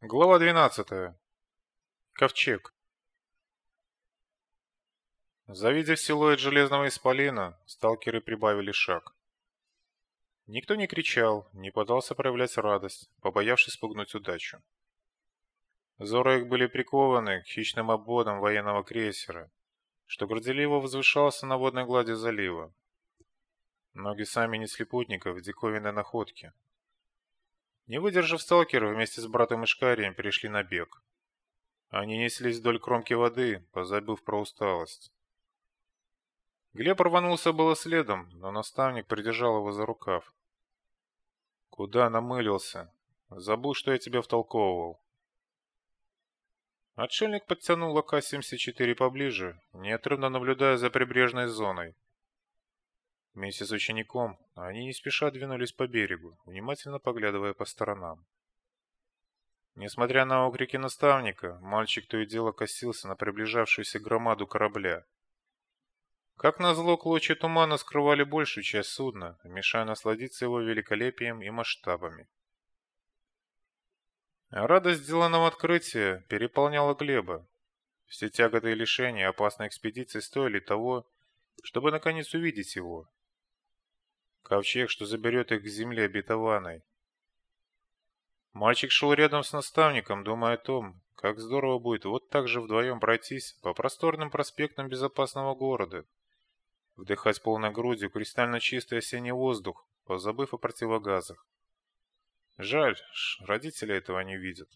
Глава 12. Ковчег. Завидев силуэт железного исполина, сталкеры прибавили шаг. Никто не кричал, не пытался проявлять радость, побоявшись спугнуть удачу. Взоры их были прикованы к хищным обводам военного крейсера, что горделиво возвышался на водной глади залива. Ноги сами несли путников в диковинной находке, не выдержав сталкеры, вместе с братом Ишкарием перешли на бег. Они неслись вдоль кромки воды, позабыв про усталость. Глеб рванулся было следом, но наставник придержал его за рукав. «Куда намылился? Забыл, что я тебя втолковывал». Отшельник подтянул АК-74 поближе, неотрывно наблюдая за прибрежной зоной. Вместе с учеником они не спеша двинулись по берегу, внимательно поглядывая по сторонам. Несмотря на окрики наставника, мальчик то и дело косился на приближавшуюся громаду корабля. Как назло, клочья тумана скрывали большую часть судна, мешая насладиться его великолепием и масштабами. Радость сделанного открытия переполняла Глеба. Все тяготы и лишения опасной экспедиции стоили того, чтобы наконец увидеть его, Ковчег, что заберет их к земле обетованной. Мальчик шел рядом с наставником, думая о том, как здорово будет вот так же вдвоем пройтись по просторным проспектам безопасного города, вдыхать полной грудью кристально чистый осенний воздух, позабыв о противогазах. Жаль, родители этого не видят.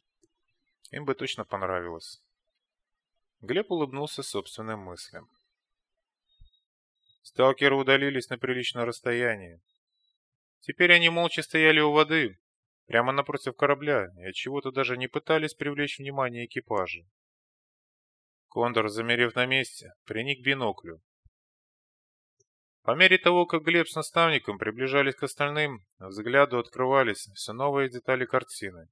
Им бы точно понравилось. Глеб улыбнулся собственным мыслям. Сталкеры удалились на приличное расстояние. Теперь они молча стояли у воды, прямо напротив корабля, и от чего-то даже не пытались привлечь внимание экипажа. Кондор, замерев на месте, приник к биноклю. По мере того, как Глеб с наставником приближались к остальным, взгляду открывались все новые детали картины.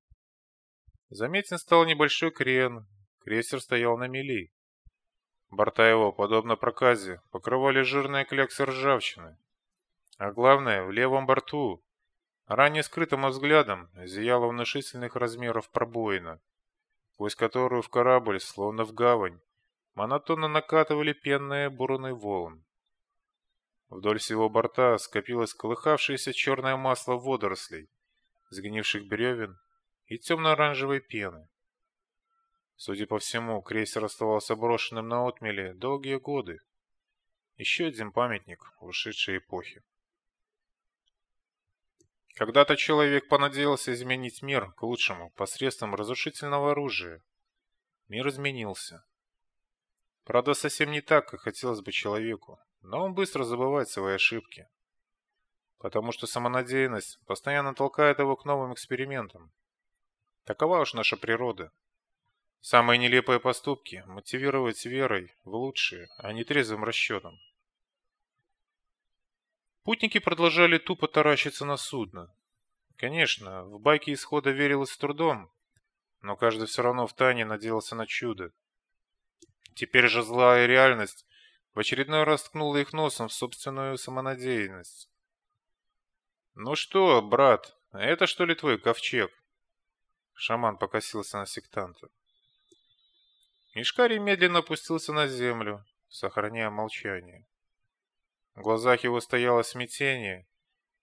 Заметен стал небольшой крен, крейсер стоял на мели. Борта его, подобно проказе, покрывали жирные кляксы ржавчины. А главное, в левом борту, ранее скрытым взглядом, зияла внушительных размеров пробоина, сквозь которую в корабль, словно в гавань, монотонно накатывали пенные буруны волн. Вдоль всего борта скопилось колыхавшееся черное масло водорослей, сгнивших бревен и темно-оранжевой пены. Судя по всему, крейсер оставался брошенным на отмеле долгие годы. Еще один памятник ушедшей эпохи. Когда-то человек понадеялся изменить мир к лучшему посредством разрушительного оружия. Мир изменился. Правда, совсем не так, как хотелось бы человеку, но он быстро забывает свои ошибки. Потому что самонадеянность постоянно толкает его к новым экспериментам. Такова уж наша природа. Самые нелепые поступки мотивировать верой в лучшее, а не трезвым расчетом. Путники продолжали тупо таращиться на судно. Конечно, в байке исхода верилось с трудом, но каждый все равно в тайне надеялся на чудо. Теперь же злая реальность в очередной раз ткнула их носом в собственную самонадеянность. «Ну что, брат, это что ли твой ковчег?» Шаман покосился на сектанта. Ишкари медленно опустился на землю, сохраняя молчание. В глазах его стояло смятение,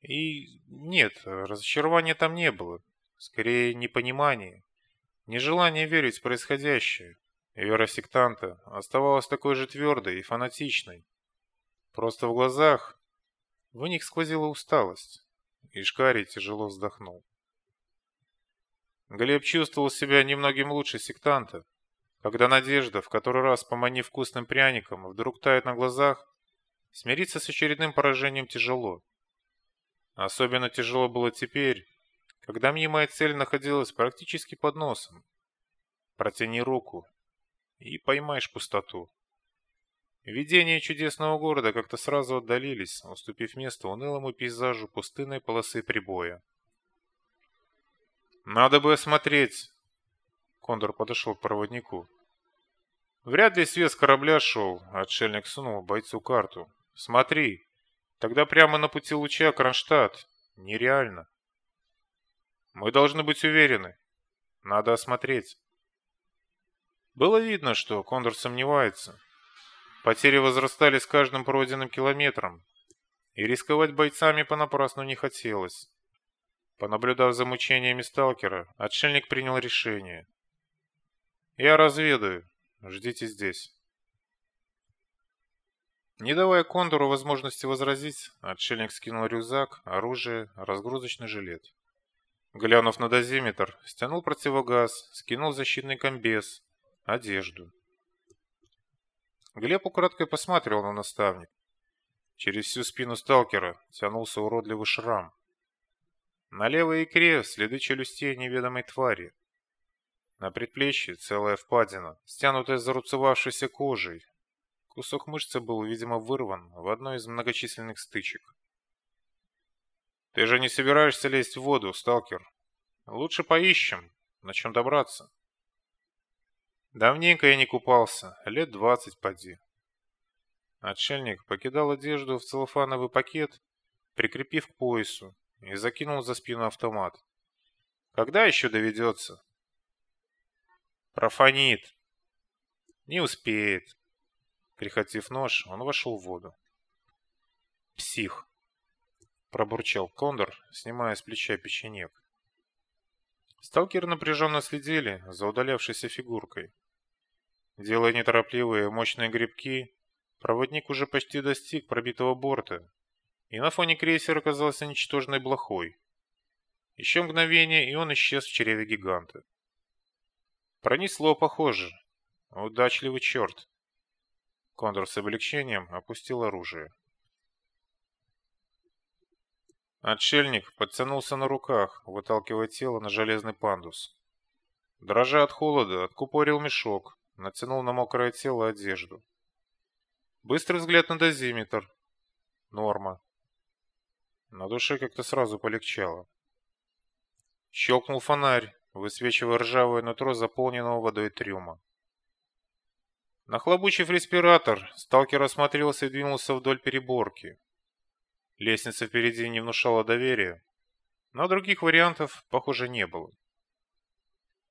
и нет, разочарования там не было, скорее непонимание, нежелание верить в происходящее. вера сектанта оставалась такой же твердой и фанатичной. Просто в глазах в них сквозила усталость. Ишкари тяжело вздохнул. Глеб чувствовал себя немногим лучше сектанта, когда надежда, в который раз поманив вкусным пряником, вдруг тает на глазах, смириться с очередным поражением тяжело. Особенно тяжело было теперь, когда мнимая цель находилась практически под носом. Протяни руку и поймаешь пустоту. Видения чудесного города как-то сразу отдалились, уступив место унылому пейзажу пустынной полосы прибоя. «Надо бы осмотреть!» Кондор подошел к проводнику. Вряд ли свет с корабля шел, отшельник сунул бойцу карту. Смотри, тогда прямо на пути луча Кронштадт. Нереально. Мы должны быть уверены. Надо осмотреть. Было видно, что Кондор сомневается. Потери возрастали с каждым пройденным километром, и рисковать бойцами понапрасну не хотелось. Понаблюдав за мучениями сталкера, отшельник принял решение. «Я разведаю. Ждите здесь». Не давая Кондору возможности возразить, отшельник скинул рюкзак, оружие, разгрузочный жилет. Глянув на дозиметр, стянул противогаз, скинул защитный комбез, одежду. Глеб украдкой посматривал на наставник. Через всю спину сталкера тянулся уродливый шрам. На левой икре следы челюстей неведомой твари. На предплечье целая впадина, стянутая зарубцевавшейся кожей. Кусок мышцы был, видимо, вырван в одной из многочисленных стычек. «Ты же не собираешься лезть в воду, сталкер? Лучше поищем, на чем добраться». Давненько я не купался, лет двадцать поди. Отшельник покидал одежду в целлофановый пакет, прикрепив к поясу, и закинул за спину автомат. Когда еще доведется? Профанит. Не успеет. Прихватив нож, он вошел в воду. Псих. Пробурчал Кондор, снимая с плеча печенек. Сталкеры напряженно следили за удалявшейся фигуркой. Делая неторопливые мощные грибки, проводник уже почти достиг пробитого борта, и на фоне крейсера оказался ничтожной блохой. Еще мгновение, и он исчез в чреве гиганта. Пронесло, похоже. Удачливый черт. Кондор с облегчением опустил оружие. Отшельник подтянулся на руках, выталкивая тело на железный пандус. Дрожа от холода, откупорил мешок, натянул на мокрое тело одежду. Быстрый взгляд на дозиметр. Норма. На душе как-то сразу полегчало. Щелкнул фонарь, высвечивая ржавое нутро заполненного водой трюма. Нахлобучив респиратор, сталкер осмотрелся и двинулся вдоль переборки. Лестница впереди не внушала доверия, но других вариантов, похоже, не было.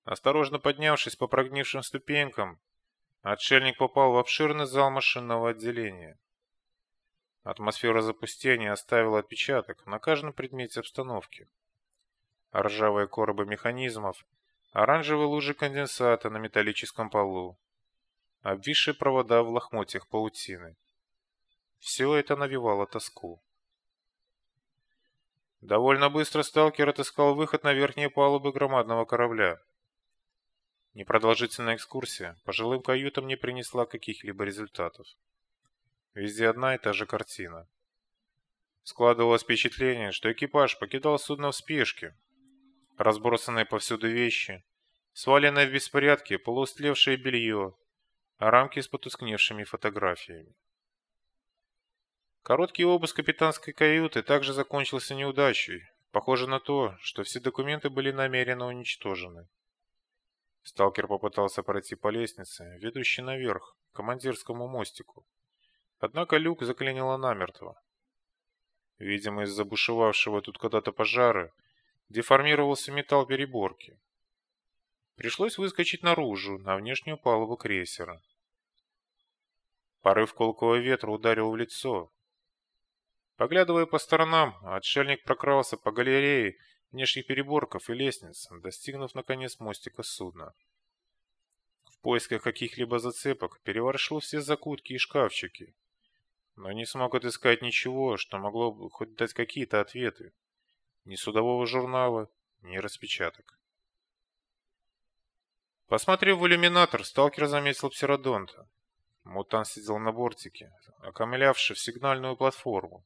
Осторожно поднявшись по прогнившим ступенькам, отшельник попал в обширный зал машинного отделения. Атмосфера запустения оставила отпечаток на каждом предмете обстановки. Ржавые коробы механизмов, оранжевые лужи конденсата на металлическом полу, обвисшие провода в лохмотьях паутины. Все это навевало тоску. Довольно быстро сталкер отыскал выход на верхние палубы громадного корабля. Непродолжительная экскурсия по жилым каютам не принесла каких-либо результатов. Везде одна и та же картина. Складывалось впечатление, что экипаж покидал судно в спешке. Разбросанные повсюду вещи, сваленное в беспорядке полуустлевшее белье, а рамки с потускневшими фотографиями. Короткий обыск капитанской каюты также закончился неудачей. Похоже на то, что все документы были намеренно уничтожены. Сталкер попытался пройти по лестнице, ведущей наверх, к командирскому мостику. Однако люк заклинило намертво. Видимо, из-за бушевавшего тут когда-то пожара деформировался металл переборки. Пришлось выскочить наружу, на внешнюю палубу крейсера. Порыв колкого ветра ударил в лицо. Поглядывая по сторонам, отшельник прокрался по галерее внешних переборков и лестниц, достигнув наконец мостика судна. В поисках каких-либо зацепок переворошил все закутки и шкафчики, но не смог отыскать ничего, что могло бы хоть дать какие-то ответы. Ни судового журнала, ни распечаток. Посмотрев в иллюминатор, сталкер заметил псеродонта. Мутант сидел на бортике, окамлявший в сигнальную платформу,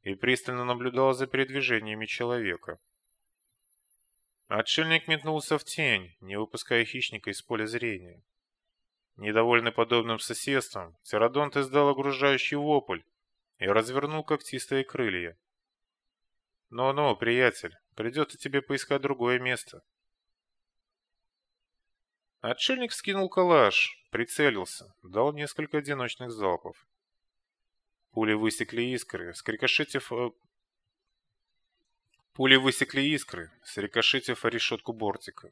и пристально наблюдал за передвижениями человека. Отшельник метнулся в тень, не выпуская хищника из поля зрения. Недовольный подобным соседством, Птеродонт издал огружающий вопль и развернул когтистые крылья. «Ну-ну, приятель, придется тебе поискать другое место». Отшельник скинул калаш, прицелился, дал несколько одиночных залпов. Пули высекли искры, скрикошетив э, Пули высекли искры, срикошетив о решетку бортика.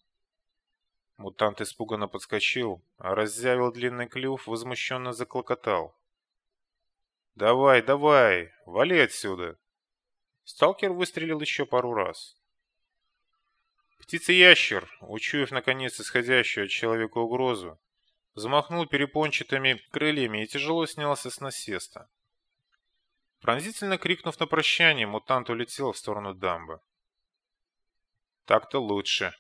Мутант испуганно подскочил, раззявил длинный клюв, возмущенно заклокотал. «Давай, давай, вали отсюда!» Сталкер выстрелил еще пару раз. Птица-ящер, учуяв наконец исходящую от человека угрозу, взмахнул перепончатыми крыльями и тяжело снялся с насеста. Пронзительно крикнув на прощание, мутант улетел в сторону дамбы. Так-то лучше.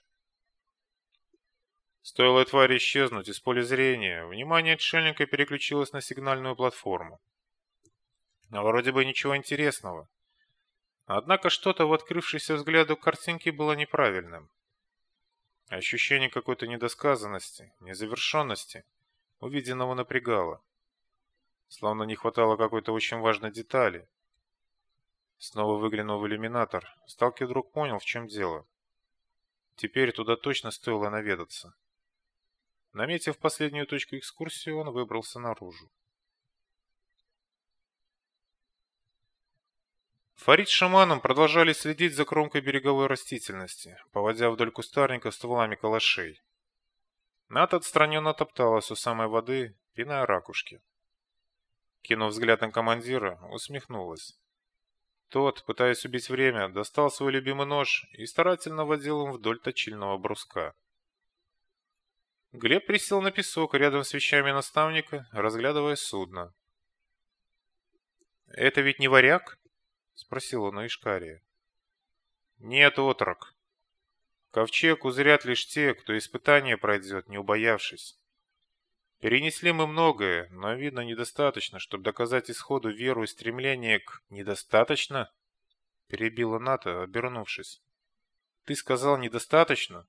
Стоило твари исчезнуть из поля зрения, внимание отшельника переключилось на сигнальную платформу. А вроде бы ничего интересного. Однако что-то в открывшейся взгляду картинке было неправильным. Ощущение какой-то недосказанности, незавершенности увиденного напрягало. Словно не хватало какой-то очень важной детали. Снова выглянул в иллюминатор. Сталкер вдруг понял, в чем дело. Теперь туда точно стоило наведаться. Наметив последнюю точку экскурсии, он выбрался наружу. Фарид с шаманом продолжали следить за кромкой береговой растительности, поводя вдоль кустарника стволами калашей. Ната отстраненно топталась у самой воды, пиная ракушки. Кинув взгляд на командира, усмехнулась. Тот, пытаясь убить время, достал свой любимый нож и старательно водил им вдоль точильного бруска. Глеб присел на песок рядом с вещами наставника, разглядывая судно. «Это ведь не варяг?» — спросил он у Ишкария. «Нет, отрок. Ковчег узрят лишь те, кто испытание пройдет, не убоявшись. Перенесли мы многое, но, видно, недостаточно, чтобы доказать исходу веру и стремление к... Недостаточно?» — перебила Ната, обернувшись. «Ты сказал недостаточно?»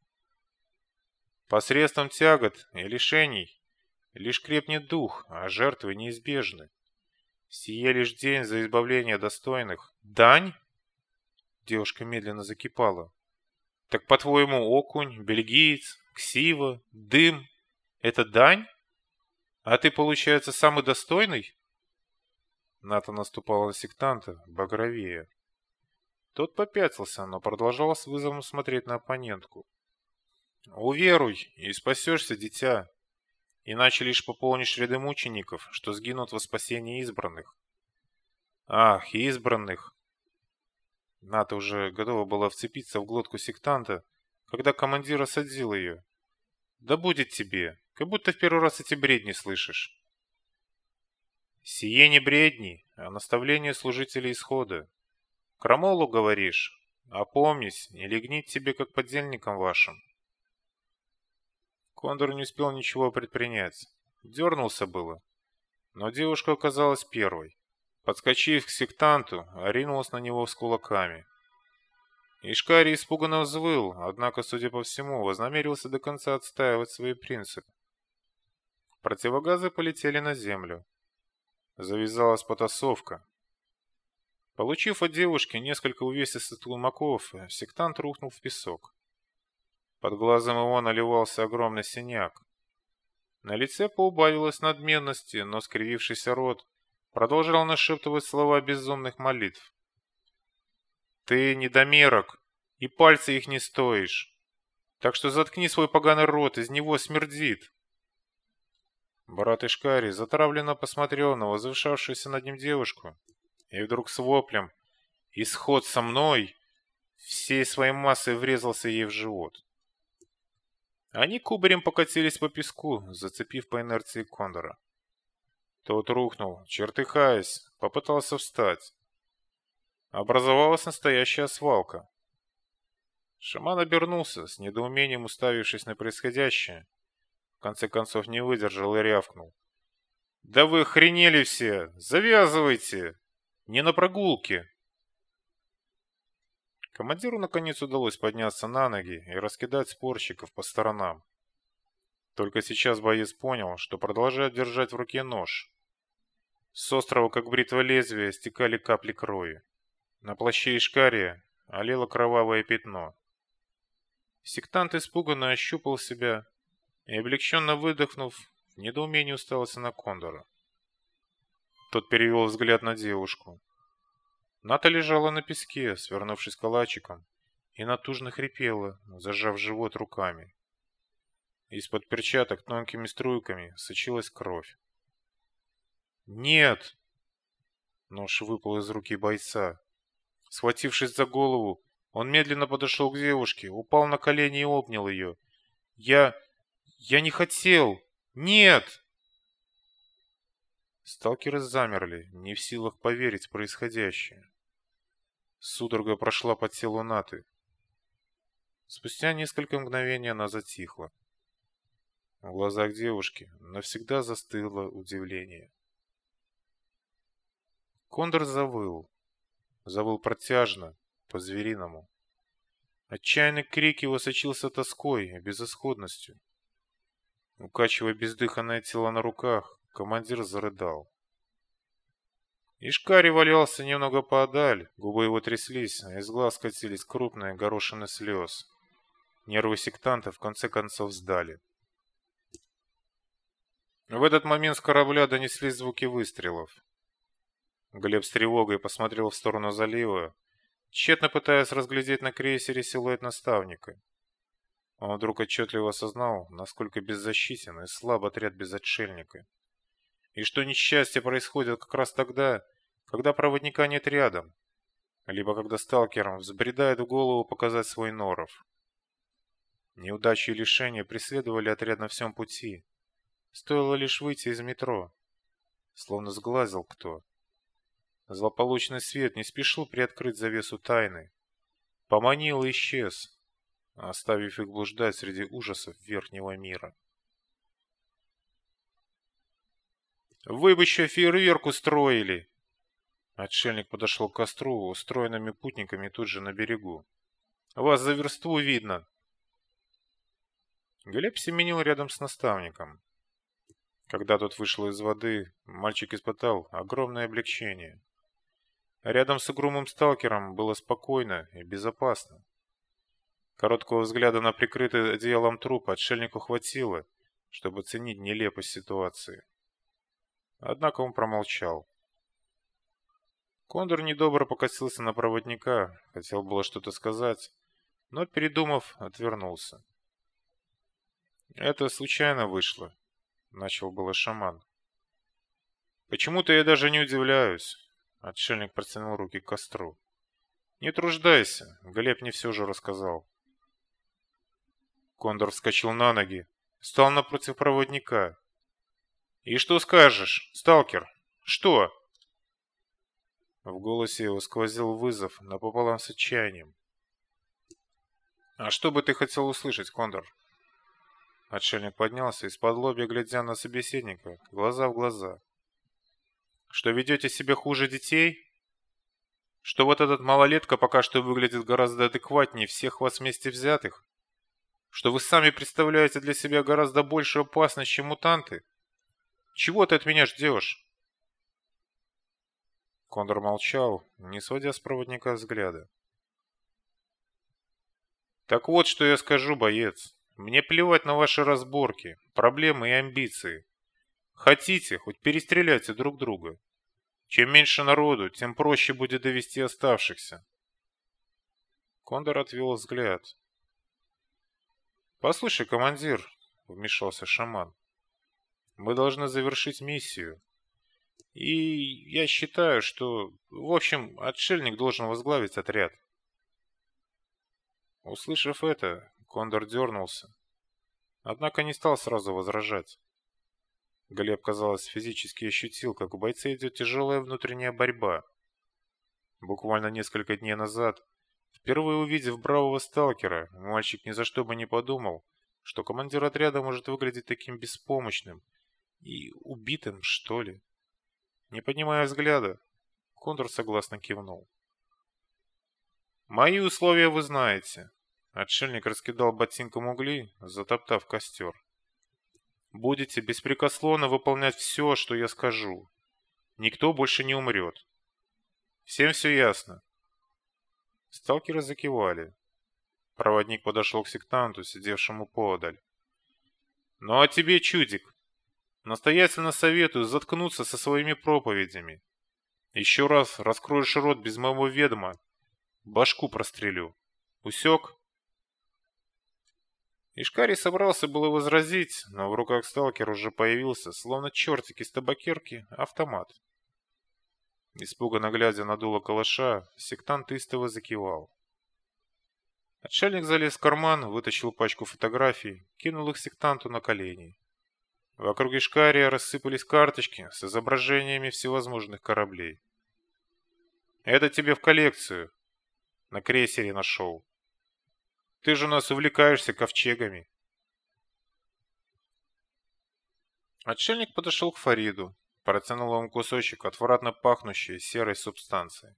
Посредством тягот и лишений лишь крепнет дух, а жертвы неизбежны. Сие лишь день за избавление достойных. Дань? Девушка медленно закипала. Так по-твоему, окунь, бельгиец, ксива, дым — это дань? А ты, получается, самый достойный? Ната наступала на сектанта, багровее. Тот попятился, но продолжал с вызовом смотреть на оппонентку. Уверуй, и спасешься, дитя. Иначе лишь пополнишь ряды мучеников, что сгинут во спасении избранных. Ах, избранных! Ната уже готова была вцепиться в глотку сектанта, когда командир осадил ее. Да будет тебе, как будто в первый раз эти бредни слышишь. Сие не бредни, а наставление служителей исхода. Крамолу говоришь, опомнись, не легнит тебе, как подельникам вашим. Кондор не успел ничего предпринять. Дернулся было. Но девушка оказалась первой. Подскочив к сектанту, ринулась на него с кулаками. Ишкари испуганно взвыл, однако, судя по всему, вознамерился до конца отстаивать свои принципы. Противогазы полетели на землю. Завязалась потасовка. Получив от девушки несколько увесистых тулмаков, сектант рухнул в песок. Под глазом его наливался огромный синяк. На лице поубавилось надменности, но скривившийся рот продолжал нашептывать слова безумных молитв. «Ты недомерок, и пальцы их не стоишь. Так что заткни свой поганый рот, из него смердит». Брат Ишкари затравленно посмотрел на возвышавшуюся над ним девушку и вдруг с воплем «Исход со мной!» всей своей массой врезался ей в живот. Они кубарем покатились по песку, зацепив по инерции кондора. Тот рухнул, чертыхаясь, попытался встать. Образовалась настоящая свалка. Шаман обернулся, с недоумением уставившись на происходящее. В конце концов не выдержал и рявкнул. «Да вы охренели все! Завязывайте! Не на прогулке!» Командиру наконец удалось подняться на ноги и раскидать спорщиков по сторонам. Только сейчас боец понял, что продолжает держать в руке нож. С острова, как бритва лезвия, стекали капли крови. На плаще Ишкария олело кровавое пятно. Сектант испуганно ощупал себя и, облегченно выдохнув, в недоумении уставился на Кондора. Тот перевел взгляд на девушку. Ната лежала на песке, свернувшись калачиком, и натужно хрипела, зажав живот руками. Из-под перчаток тонкими струйками сочилась кровь. «Нет!» Нож выпал из руки бойца. Схватившись за голову, он медленно подошел к девушке, упал на колени и обнял ее. «Я... я не хотел! Нет!» Сталкеры замерли, не в силах поверить в происходящее. Судорога прошла по телу Наты. Спустя несколько мгновений она затихла. В глазах девушки навсегда застыло удивление. Кондор завыл. Завыл протяжно, по-звериному. Отчаянный крик его сочился тоской и безысходностью. Укачивая бездыханное тело на руках, командир зарыдал. Ишкари валялся немного поодаль, губы его тряслись, а из глаз катились крупные горошины слез. Нервы сектанта в конце концов сдали. В этот момент с корабля донеслись звуки выстрелов. Глеб с тревогой посмотрел в сторону залива, тщетно пытаясь разглядеть на крейсере силуэт наставника. Он вдруг отчетливо осознал, насколько беззащитен и слаб отряд без отшельника. И что несчастье происходит как раз тогда, когда проводника нет рядом, либо когда сталкерам взбредает в голову показать свой норов. Неудачи и лишения преследовали отряд на всем пути, Стоило лишь выйти из метро. Словно сглазил кто. Злополучный свет не спешил приоткрыть завесу тайны. Поманил и исчез, оставив их блуждать среди ужасов верхнего мира. «Вы бы еще фейерверк устроили!» Отшельник подошел к костру, устроенными путниками тут же на берегу. «Вас за версту видно!» Глеб семенил рядом с наставником. Когда тот вышел из воды, мальчик испытал огромное облегчение. Рядом с угрюмым сталкером было спокойно и безопасно. Короткого взгляда на прикрытый одеялом труп отшельнику хватило, чтобы оценить нелепость ситуации. Однако он промолчал. Кондор недобро покосился на проводника, хотел было что-то сказать, но, передумав, отвернулся. Это случайно вышло, начал было шаман. Почему-то я даже не удивляюсь. Отшельник протянул руки к костру. Не труждайся, Глеб не все же рассказал. Кондор вскочил на ноги, стал напротив проводника. И что скажешь, сталкер? Что? В голосе его сквозил вызов напополам с отчаянием. А что бы ты хотел услышать, Кондор? Отшельник поднялся из-под лобья, глядя на собеседника, глаза в глаза. «Что ведете себя хуже детей? Что вот этот малолетка пока что выглядит гораздо адекватнее всех вас вместе взятых? Что вы сами представляете для себя гораздо большую опасность, чем мутанты? Чего ты от меня ждешь?» Кондор молчал, не сводя с проводника взгляда. «Так вот, что я скажу, боец. Мне плевать на ваши разборки, проблемы и амбиции. Хотите, хоть перестреляйте друг друга. Чем меньше народу, тем проще будет довести оставшихся. Кондор отвел взгляд. «Послушай, командир», — вмешался шаман, — «мы должны завершить миссию. И я считаю, что, в общем, отшельник должен возглавить отряд». Услышав это, Кондор дернулся, однако не стал сразу возражать. Глеб, казалось, физически ощутил, как у бойца идет тяжелая внутренняя борьба. Буквально несколько дней назад, впервые увидев бравого сталкера, мальчик ни за что бы не подумал, что командир отряда может выглядеть таким беспомощным и убитым, что ли. Не поднимая взгляда, Кондор согласно кивнул. «Мои условия вы знаете. Отшельник раскидал ботинком угли, затоптав костер. «Будете беспрекословно выполнять все, что я скажу. Никто больше не умрет. Всем все ясно?» Сталкеры закивали. Проводник подошел к сектанту, сидевшему подаль. «Ну а тебе, чудик, настоятельно советую заткнуться со своими проповедями. Еще раз раскроешь рот без моего ведома, башку прострелю. Усек?» Ишкари собрался было возразить, но в руках сталкера уже появился, словно чертик из табакерки, автомат. Испуганно глядя на дуло калаша, сектант истово закивал. Отшельник залез в карман, вытащил пачку фотографий, кинул их сектанту на колени. Вокруг Ишкария рассыпались карточки с изображениями всевозможных кораблей. «Это тебе в коллекцию. На крейсере нашел. Ты же у нас увлекаешься ковчегами». Отшельник подошел к Фариду, протянул ему кусочек отвратно пахнущей серой субстанции.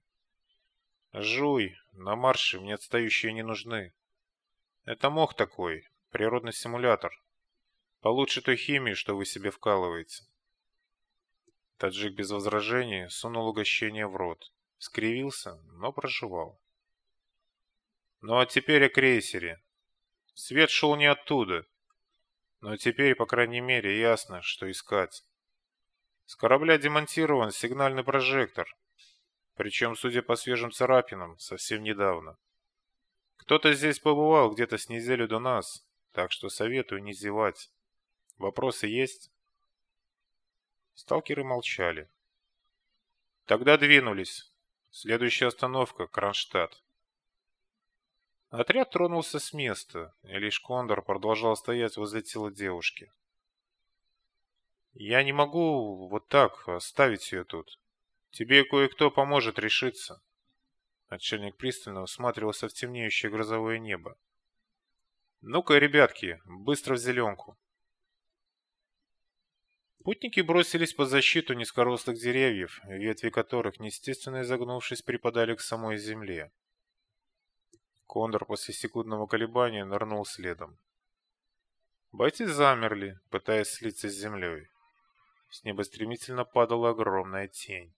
«Жуй, на марше мне отстающие не нужны. Это мох такой, природный симулятор. Получше той химии, что вы себе вкалываете. Таджик без возражений сунул угощение в рот. Скривился, но проживал. Ну а теперь о крейсере. Свет шел не оттуда. Но теперь, по крайней мере, ясно, что искать. С корабля демонтирован сигнальный прожектор. Причем, судя по свежим царапинам, совсем недавно. Кто-то здесь побывал где-то с неделю до нас, так что советую не зевать. Вопросы есть? Сталкеры молчали. Тогда двинулись. Следующая остановка — Кронштадт. Отряд тронулся с места, и лишь Кондор продолжал стоять возле тела девушки. «Я не могу вот так оставить ее тут. Тебе кое-кто поможет решиться». Отшельник пристально всматривался в темнеющее грозовое небо. «Ну-ка, ребятки, быстро в зеленку!» Путники бросились под защиту низкорослых деревьев, ветви которых, неестественно изогнувшись, припадали к самой земле. Кондор после секундного колебания нырнул следом. Бойцы замерли, пытаясь слиться с землей. С неба стремительно падала огромная тень.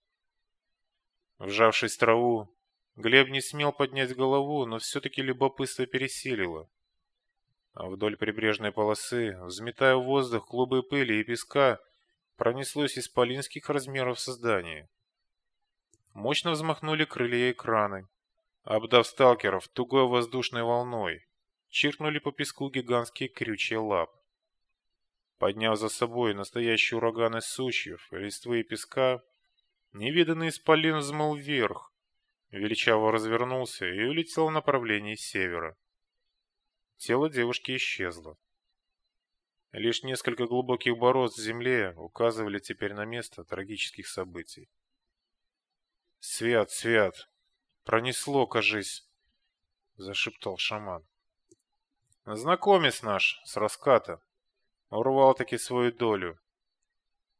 Вжавшись в траву, Глеб не смел поднять голову, но все-таки любопытство пересилило. А вдоль прибрежной полосы, взметая в воздух клубы пыли и песка, пронеслось исполинских размеров создание. Мощно взмахнули крылья и краны, обдав сталкеров тугой воздушной волной, чиркнули по песку гигантские крючья лап. Подняв за собой настоящий ураган из сучьев, листвы и песка, невиданный исполин взмыл вверх, величаво развернулся и улетел в направлении севера. Тело девушки исчезло. Лишь несколько глубоких борозд в земле указывали теперь на место трагических событий. «Свят, свят! Пронесло, кажись!» — зашептал шаман. «Знакомец наш с раската. Урвал-таки свою долю».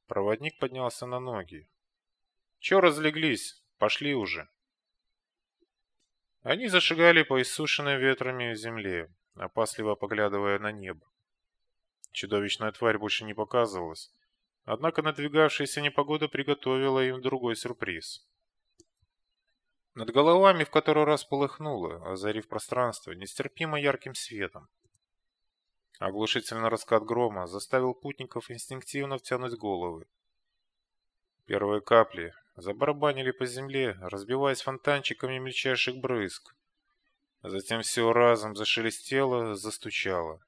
Проводник поднялся на ноги. «Чё разлеглись? Пошли уже!» Они зашагали по иссушенной ветрами земле, опасливо поглядывая на небо. Чудовищная тварь больше не показывалась. Однако надвигавшаяся непогода приготовила им другой сюрприз. Над головами в который раз полыхнуло, озарив пространство нестерпимо ярким светом. Оглушительный раскат грома заставил путников инстинктивно втянуть головы. Первые капли забарабанили по земле, разбиваясь фонтанчиками мельчайших брызг. Затем все разом зашелестело, застучало.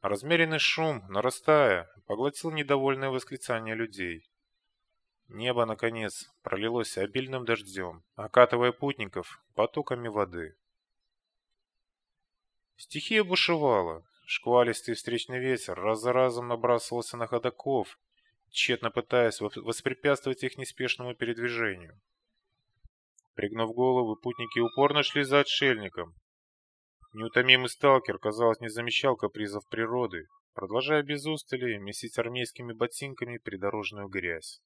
Размеренный шум, нарастая, поглотил недовольное восклицание людей. Небо, наконец, пролилось обильным дождем, окатывая путников потоками воды. Стихия бушевала. Шквалистый встречный ветер раз за разом набрасывался на ходоков, тщетно пытаясь воспрепятствовать их неспешному передвижению. Пригнув голову, путники упорно шли за отшельником, Неутомимый сталкер, казалось, не замечал капризов природы, продолжая без устали месить армейскими ботинками придорожную грязь.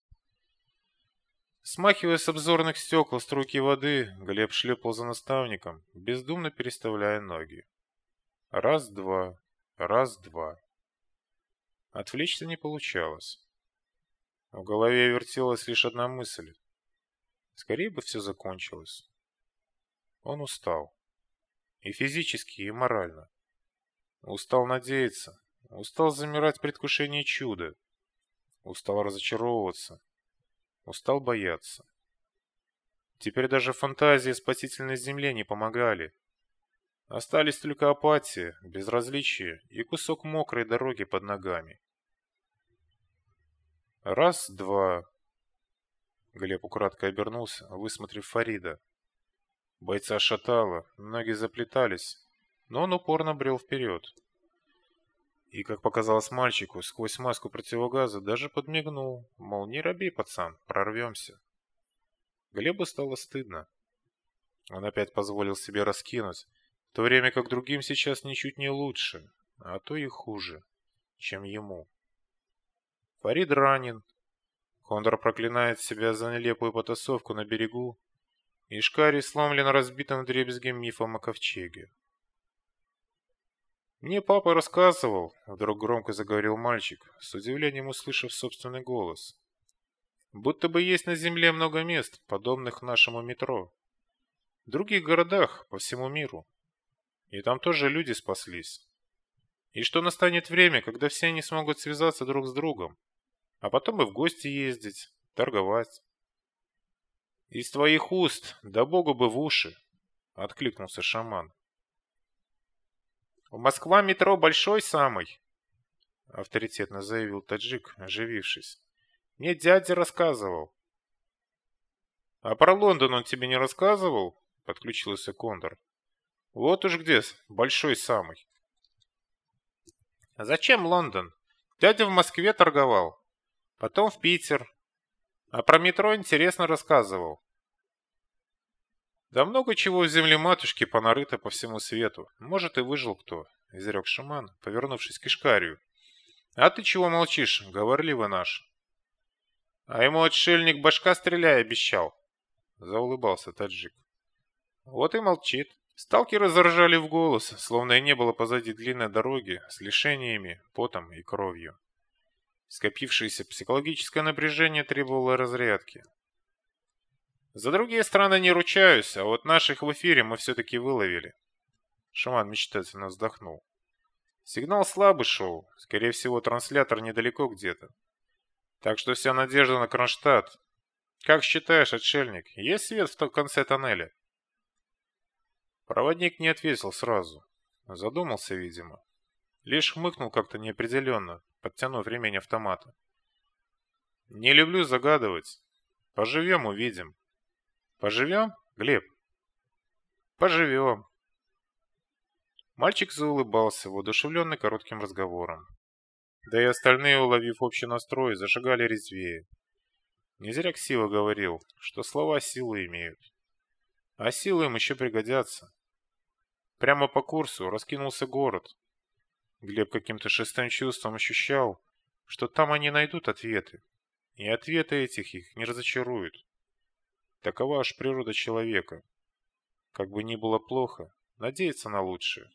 Смахивая с обзорных стекол струйки воды, Глеб шлепал за наставником, бездумно переставляя ноги. Раз-два, раз-два. Отвлечься не получалось. В голове вертелась лишь одна мысль. Скорее бы все закончилось. Он устал. И физически, и морально. Устал надеяться. Устал замирать в предвкушении чуда. Устал разочаровываться. Устал бояться. Теперь даже фантазии спасительной земле не помогали. Остались только апатия, безразличие и кусок мокрой дороги под ногами. Раз, два. Глеб украдко обернулся, высмотрев Фарида. Бойца шатало, ноги заплетались, но он упорно брел вперед. И, как показалось мальчику, сквозь маску противогаза даже подмигнул, мол, не робей, пацан, прорвемся. Глебу стало стыдно. Он опять позволил себе раскинуть, в то время как другим сейчас ничуть не лучше, а то и хуже, чем ему. Фарид ранен. Кондор проклинает себя за нелепую потасовку на берегу. И Шкари сломлен разбитым дребезгем мифом о ковчеге. «Мне папа рассказывал», — вдруг громко заговорил мальчик, с удивлением услышав собственный голос. «Будто бы есть на Земле много мест, подобных нашему метро. В других городах по всему миру. И там тоже люди спаслись. И что настанет время, когда все они смогут связаться друг с другом, а потом и в гости ездить, торговать». «Из твоих уст, да богу бы в уши!» — откликнулся шаман. В Москва метро большой самый, авторитетно заявил таджик, оживившись. Мне дядя рассказывал. А про Лондон он тебе не рассказывал? Подключился Кондор. Вот уж где, большой самый. Зачем Лондон? Дядя в Москве торговал, потом в Питер. А про метро интересно рассказывал. Да много чего в земле матушки понарыто по всему свету. Может, и выжил кто, — изрек шаман, повернувшись к Ишкарию. А ты чего молчишь, говорливый наш? А ему отшельник башка стреляй обещал, — заулыбался таджик. Вот и молчит. Сталкеры заржали в голос, словно и не было позади длинной дороги с лишениями, потом и кровью. Скопившееся психологическое напряжение требовало разрядки. За другие страны не ручаюсь, а вот наших в эфире мы все-таки выловили. Шаман мечтательно вздохнул. Сигнал слабый шел. Скорее всего, транслятор недалеко где-то. Так что вся надежда на Кронштадт. Как считаешь, отшельник, есть свет в том конце тоннеля? Проводник не ответил сразу. Задумался, видимо. Лишь хмыкнул как-то неопределенно, подтянув ремень автомата. Не люблю загадывать. Поживем, увидим. Поживем, Глеб? Поживем. Мальчик заулыбался, воодушевленный коротким разговором. Да и остальные, уловив общий настрой, зажигали резвее. Не зря Ксила говорил, что слова силы имеют. А силы им еще пригодятся. Прямо по курсу раскинулся город. Глеб каким-то шестым чувством ощущал, что там они найдут ответы. И ответы этих их не разочаруют. Такова аж природа человека. Как бы ни было плохо, надеяться на лучшее.